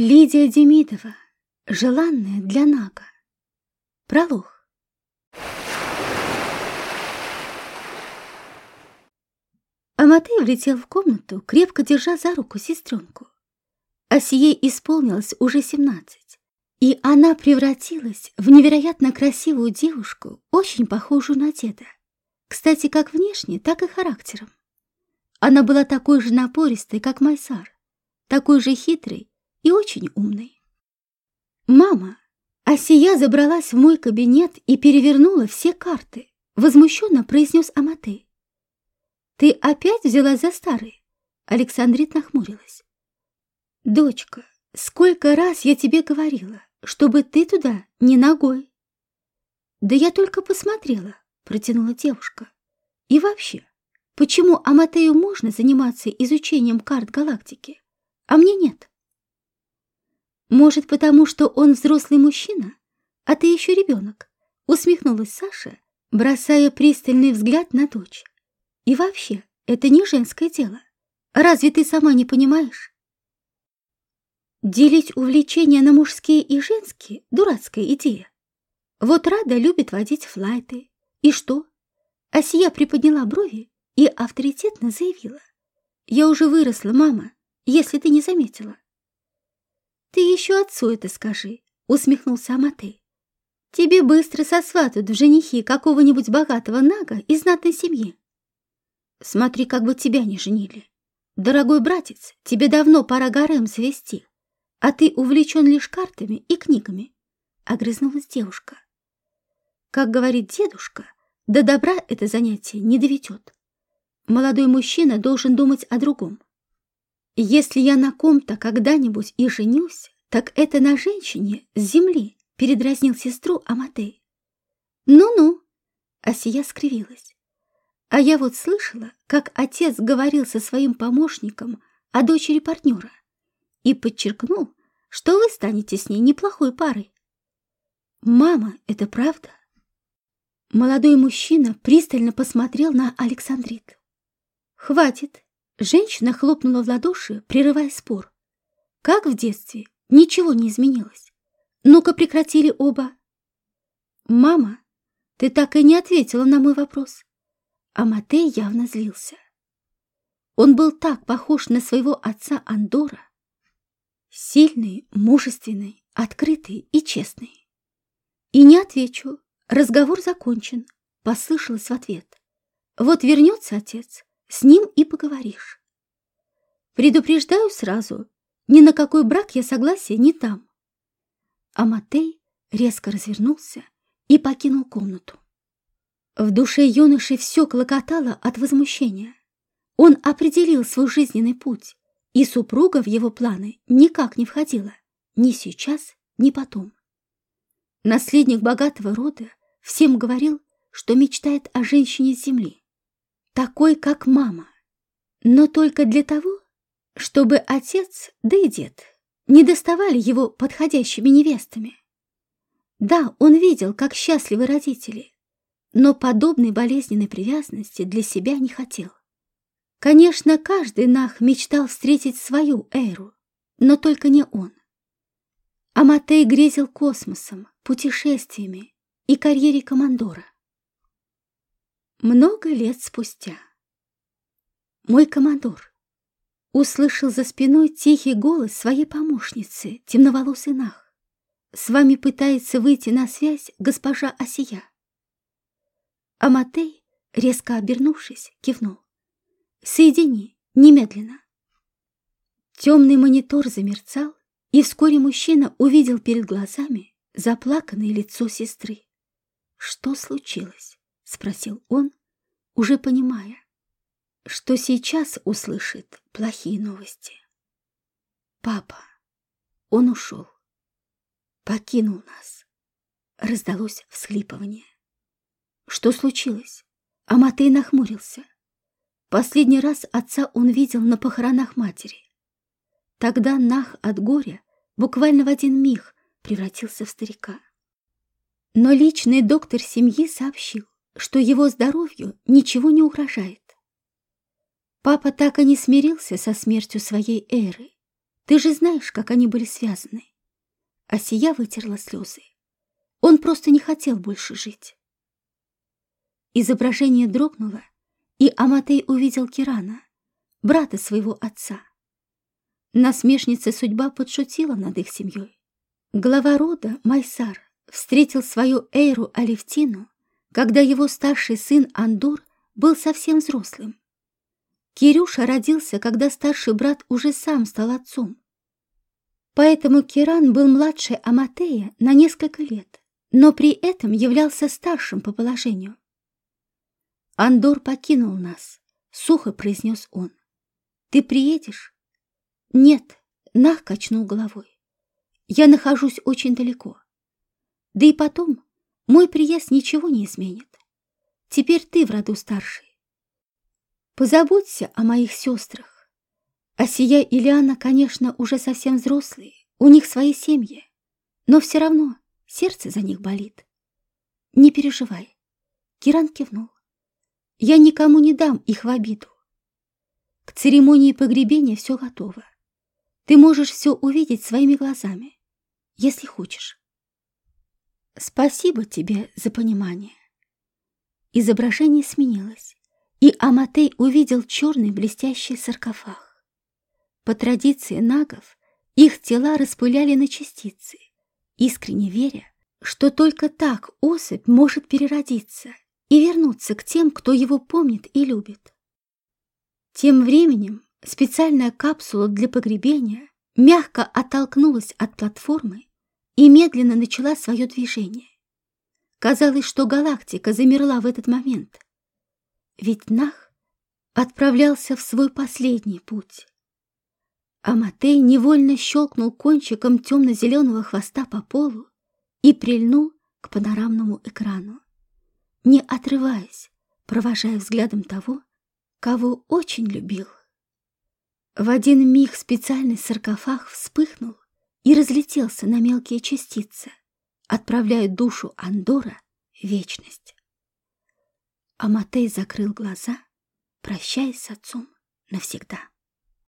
Лидия Демидова. Желанная для Нага. Пролог. Аматей влетел в комнату, крепко держа за руку сестренку. Асие исполнилось уже семнадцать, и она превратилась в невероятно красивую девушку, очень похожую на деда. Кстати, как внешне, так и характером. Она была такой же напористой, как Майсар, такой же хитрой и очень умной. «Мама!» Асия забралась в мой кабинет и перевернула все карты, возмущенно произнес Аматей. «Ты опять взялась за старые?» Александрит нахмурилась. «Дочка, сколько раз я тебе говорила, чтобы ты туда не ногой!» «Да я только посмотрела», — протянула девушка. «И вообще, почему Аматею можно заниматься изучением карт галактики, а мне нет?» «Может, потому что он взрослый мужчина, а ты еще ребенок?» — усмехнулась Саша, бросая пристальный взгляд на дочь. «И вообще, это не женское дело. Разве ты сама не понимаешь?» Делить увлечения на мужские и женские – дурацкая идея. Вот Рада любит водить флайты. И что? Асия приподняла брови и авторитетно заявила. «Я уже выросла, мама, если ты не заметила». «Ты еще отцу это скажи», — усмехнулся Аматей. «Тебе быстро сосватают в женихи какого-нибудь богатого нага из знатной семьи». «Смотри, как бы тебя не женили. Дорогой братец, тебе давно пора гарем завести а ты увлечен лишь картами и книгами», — огрызнулась девушка. Как говорит дедушка, до добра это занятие не доведет. Молодой мужчина должен думать о другом. Если я на ком-то когда-нибудь и женюсь, так это на женщине с земли, передразнил сестру Аматей. Ну-ну, Асия скривилась. А я вот слышала, как отец говорил со своим помощником о дочери партнера и подчеркнул, что вы станете с ней неплохой парой. «Мама, это правда?» Молодой мужчина пристально посмотрел на Александрит. «Хватит!» Женщина хлопнула в ладоши, прерывая спор. «Как в детстве? Ничего не изменилось. Ну-ка прекратили оба!» «Мама, ты так и не ответила на мой вопрос!» А Матей явно злился. Он был так похож на своего отца Андора, Сильный, мужественный, открытый и честный. И не отвечу. Разговор закончен. Послышалось в ответ. Вот вернется отец, с ним и поговоришь. Предупреждаю сразу, ни на какой брак я согласия не дам. А Матей резко развернулся и покинул комнату. В душе юноши все клокотало от возмущения. Он определил свой жизненный путь и супруга в его планы никак не входила, ни сейчас, ни потом. Наследник богатого рода всем говорил, что мечтает о женщине с земли, такой, как мама, но только для того, чтобы отец, да и дед, не доставали его подходящими невестами. Да, он видел, как счастливы родители, но подобной болезненной привязанности для себя не хотел. Конечно, каждый нах мечтал встретить свою эру, но только не он. Аматей грезил космосом, путешествиями и карьере командора. Много лет спустя мой командор услышал за спиной тихий голос своей помощницы, темноволосый нах. С вами пытается выйти на связь госпожа Асия. Аматей, резко обернувшись, кивнул. Соедини, немедленно. Темный монитор замерцал, и вскоре мужчина увидел перед глазами заплаканное лицо сестры. «Что случилось?» — спросил он, уже понимая, что сейчас услышит плохие новости. «Папа, он ушел, покинул нас», — раздалось всхлипывание. «Что случилось?» Аматей нахмурился. Последний раз отца он видел на похоронах матери. Тогда Нах от горя буквально в один миг превратился в старика. Но личный доктор семьи сообщил, что его здоровью ничего не угрожает. Папа так и не смирился со смертью своей эры, Ты же знаешь, как они были связаны. Асия вытерла слезы. Он просто не хотел больше жить. Изображение дрогнуло, и Аматей увидел Кирана, брата своего отца. Насмешница судьба подшутила над их семьей. Глава рода, Майсар, встретил свою Эйру Алевтину, когда его старший сын Андур был совсем взрослым. Кирюша родился, когда старший брат уже сам стал отцом. Поэтому Киран был младше Аматея на несколько лет, но при этом являлся старшим по положению. Андор покинул нас, сухо произнес он. Ты приедешь? Нет, Нах качнул головой. Я нахожусь очень далеко. Да и потом, мой приезд ничего не изменит. Теперь ты в роду старший. Позаботься о моих сестрах. Асия и Лиана, конечно, уже совсем взрослые, у них свои семьи, но все равно сердце за них болит. Не переживай. Киран кивнул. Я никому не дам их в обиду. К церемонии погребения все готово. Ты можешь все увидеть своими глазами, если хочешь. Спасибо тебе за понимание. Изображение сменилось, и Аматей увидел черный блестящий саркофаг. По традиции нагов их тела распыляли на частицы, искренне веря, что только так особь может переродиться и вернуться к тем, кто его помнит и любит. Тем временем Специальная капсула для погребения мягко оттолкнулась от платформы и медленно начала свое движение. Казалось, что галактика замерла в этот момент. Ведь Нах отправлялся в свой последний путь. Аматей невольно щелкнул кончиком темно-зеленого хвоста по полу и прильнул к панорамному экрану, не отрываясь, провожая взглядом того, кого очень любил. В один миг специальный саркофаг вспыхнул и разлетелся на мелкие частицы, отправляя душу Андора в вечность. Аматей закрыл глаза, прощаясь с отцом навсегда.